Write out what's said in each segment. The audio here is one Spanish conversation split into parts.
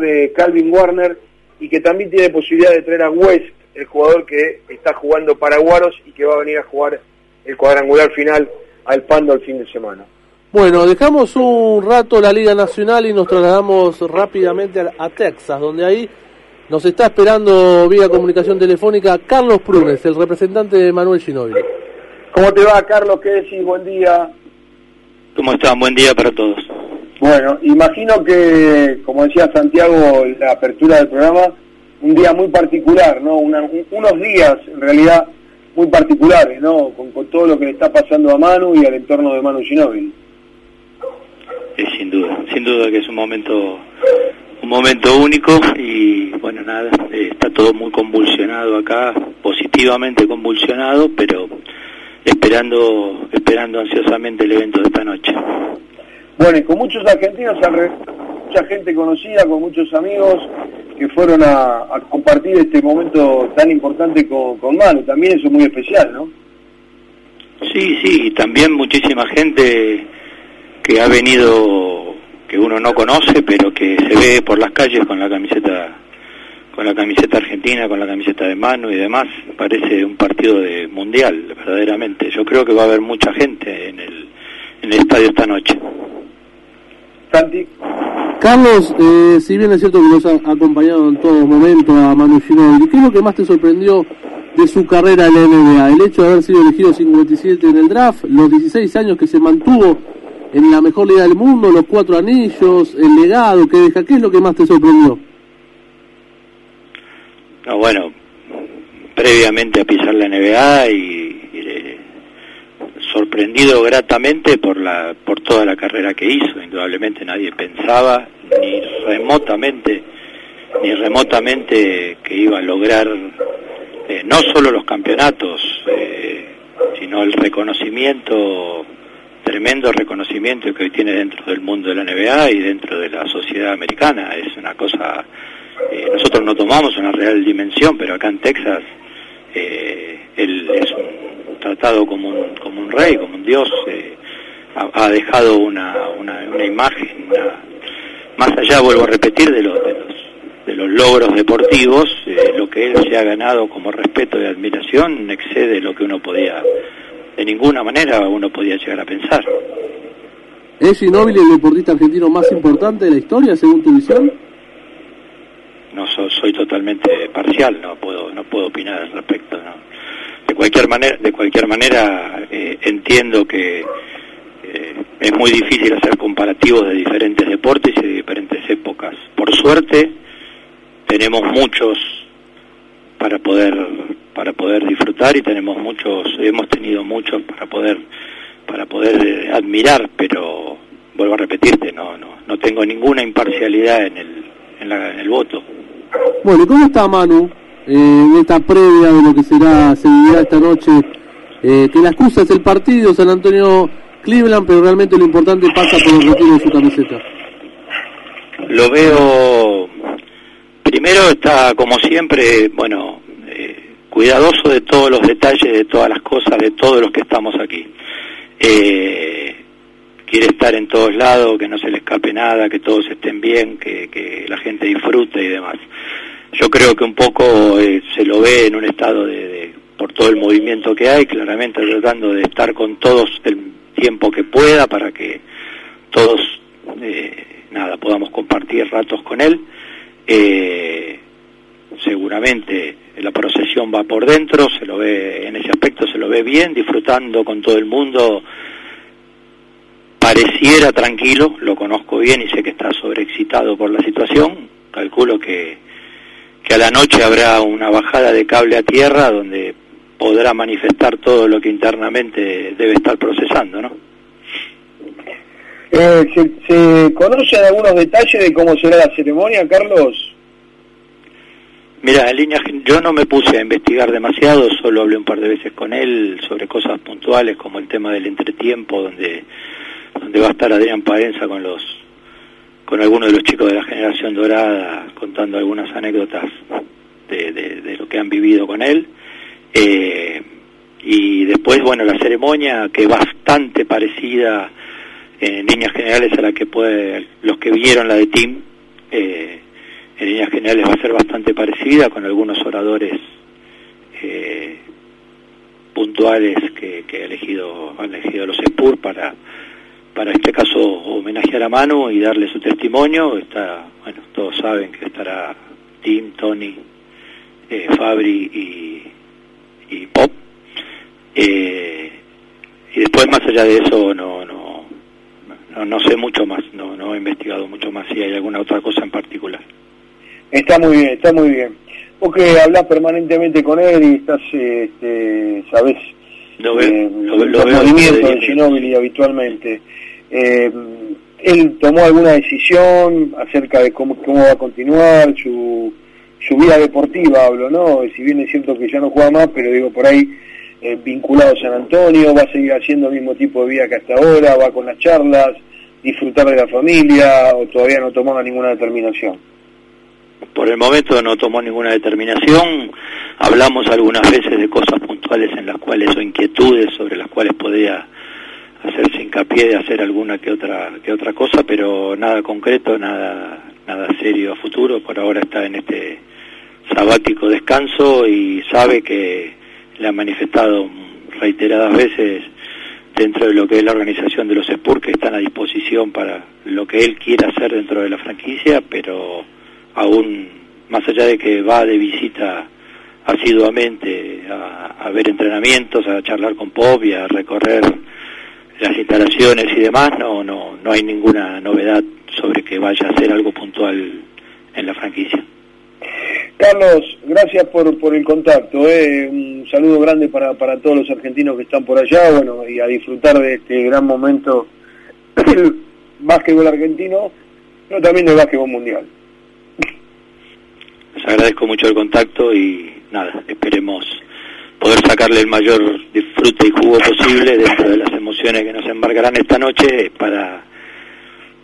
de Calvin Warner y que también tiene posibilidad de traer a West, el jugador que está jugando para Guaros y que va a venir a jugar el cuadrangular final al Pando el fin de semana. Bueno, dejamos un rato la Liga Nacional y nos trasladamos rápidamente a, Texas, donde ahí nos está esperando vía comunicación telefónica Carlos Prunes, el representante de Manuel Ginóbili. ¿Cómo te va, Carlos? ¿Qué decís? Buen día. ¿Cómo están? Buen día para todos. Bueno, imagino que, como decía Santiago, la apertura del programa, un día muy particular, ¿no? unos días, en realidad, muy particulares, ¿no? Con, todo lo que le está pasando a Manu y al entorno de Manu Ginóbili. sin duda, sin duda que es un momento un momento único y bueno nada eh, está todo muy convulsionado acá positivamente convulsionado pero esperando esperando ansiosamente el evento de esta noche bueno, y con muchos argentinos mucha gente conocida, con muchos amigos que fueron a, compartir este momento tan importante con, con Manu. También eso es muy especial, ¿no? Sí, sí, y también muchísima gente que ha venido, que uno no conoce, pero que se ve por las calles con la camiseta con la camiseta argentina, con la camiseta de Manu y demás, parece un partido de mundial, verdaderamente. Yo creo que va a haber mucha gente en el, en el estadio esta noche. Carlos, eh, si bien es cierto que nos ha acompañado en todo momento a Manu Ginóbili, ¿qué es lo que más te sorprendió de su carrera en la NBA? El hecho de haber sido elegido 57 en el draft, los 16 años que se mantuvo en la mejor liga del mundo, los cuatro anillos, el legado que deja, ¿qué es lo que más te sorprendió? No, bueno, previamente a pisar la NBA y sorprendido gratamente por la por toda la carrera que hizo. Indudablemente nadie pensaba ni remotamente ni remotamente que iba a lograr eh, no solo los campeonatos eh, sino el reconocimiento tremendo reconocimiento que hoy tiene dentro del mundo de la NBA y dentro de la sociedad americana. Es una cosa eh, nosotros no tomamos una real dimensión pero acá en Texas él es un tratado como un, como un rey, como un dios, eh, ha, dejado una, una, una imagen, más allá, vuelvo a repetir, de los, de los, de los logros deportivos, eh, lo que él se ha ganado como respeto y admiración excede lo que uno podía, de ninguna manera uno podía llegar a pensar. ¿Es Ginóbili el deportista argentino más importante de la historia, según tu visión? No, soy totalmente parcial, no puedo, no puedo opinar al respecto, no de cualquier manera eh, entiendo que eh, es muy difícil hacer comparativos de diferentes deportes y de diferentes épocas. Por suerte tenemos muchos para poder para poder disfrutar y tenemos muchos hemos tenido muchos para poder para poder eh, admirar, pero vuelvo a repetirte, no no no tengo ninguna imparcialidad en el en, la, en el voto. Bueno, ¿cómo está Manu? En esta previa de lo que será seguridad esta noche, eh, que la excusa es el partido San Antonio Cleveland, pero realmente lo importante pasa por el retiro de su camiseta. Lo veo, primero está como siempre, bueno, eh, cuidadoso de todos los detalles, de todas las cosas, de todos los que estamos aquí. Eh, quiere estar en todos lados, que no se le escape nada, que todos estén bien, que, que la gente disfrute y demás yo creo que un poco eh, se lo ve en un estado de, por todo el movimiento que hay, claramente tratando de estar con todos el tiempo que pueda para que todos eh, nada podamos compartir ratos con él. Eh, seguramente la procesión va por dentro, se lo ve en ese aspecto se lo ve bien, disfrutando con todo el mundo. Pareciera tranquilo, lo conozco bien y sé que está sobreexcitado por la situación. Calculo que que a la noche habrá una bajada de cable a tierra donde podrá manifestar todo lo que internamente debe estar procesando, ¿no? Eh, ¿se, ¿Se conocen algunos detalles de cómo será la ceremonia, Carlos? Mira, en línea, yo no me puse a investigar demasiado, solo hablé un par de veces con él sobre cosas puntuales como el tema del entretiempo, donde, donde va a estar Adrián Paenza con los con algunos de los chicos de la generación dorada contando algunas anécdotas de, lo que han vivido con él. Eh, y después, bueno, la ceremonia que bastante parecida en líneas generales a la que puede, los que vieron la de Tim, eh, en líneas generales va a ser bastante parecida con algunos oradores eh, puntuales que, que ha elegido, han elegido los ESPUR para, para este caso homenajear a Manu y darle su testimonio. Está, bueno, todos saben que estará Tim, Tony, eh, Fabri y, Pop. Eh, y después más allá de eso no, no, no, no sé mucho más, no, no he investigado mucho más si hay alguna otra cosa en particular. Está muy bien, está muy bien. Vos que permanentemente con él y estás, este, sabés, Lo veo- eh, los movimientos de Ginóbili habitualmente. Eh, ¿Él tomó alguna decisión acerca de cómo, cómo va a continuar su, su vida deportiva, hablo, ¿no? Si bien es cierto que ya no juega más, pero digo, por ahí eh, vinculado a San Antonio, va a seguir haciendo el mismo tipo de vida que hasta ahora, va con las charlas, disfrutar de la familia, o todavía no tomaba ninguna determinación. Por el momento no tomó ninguna determinación. Hablamos algunas veces de cosas puntuales en las cuales o inquietudes sobre las cuales podría hacerse hincapié de hacer alguna que otra que otra cosa, pero nada concreto, nada nada serio a futuro. Por ahora está en este sabático descanso y sabe que le ha manifestado reiteradas veces dentro de lo que es la organización de los Spurs que están a disposición para lo que él quiera hacer dentro de la franquicia, pero aún más allá de que va de visita asiduamente a, a ver entrenamientos, a charlar con Pop y a recorrer las instalaciones y demás, no, no, no hay ninguna novedad sobre que vaya a hacer algo puntual en la franquicia. Carlos, gracias por, por el contacto. eh. Un saludo grande para, para todos los argentinos que están por allá bueno, y a disfrutar de este gran momento del básquetbol argentino, pero también del básquetbol mundial. Les agradezco mucho el contacto y nada, esperemos poder sacarle el mayor disfrute y jugo posible dentro de las emociones que nos embarcarán esta noche para,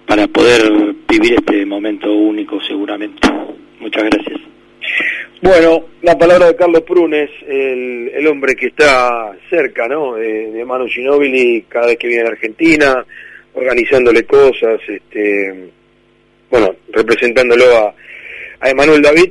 para poder vivir este momento único seguramente. Muchas gracias. Bueno, la palabra de Carlos Prunes, el, hombre que está cerca, ¿no? De, de Manu Ginóbili cada vez que viene a Argentina, organizándole cosas, este, bueno, representándolo a, a Emanuel David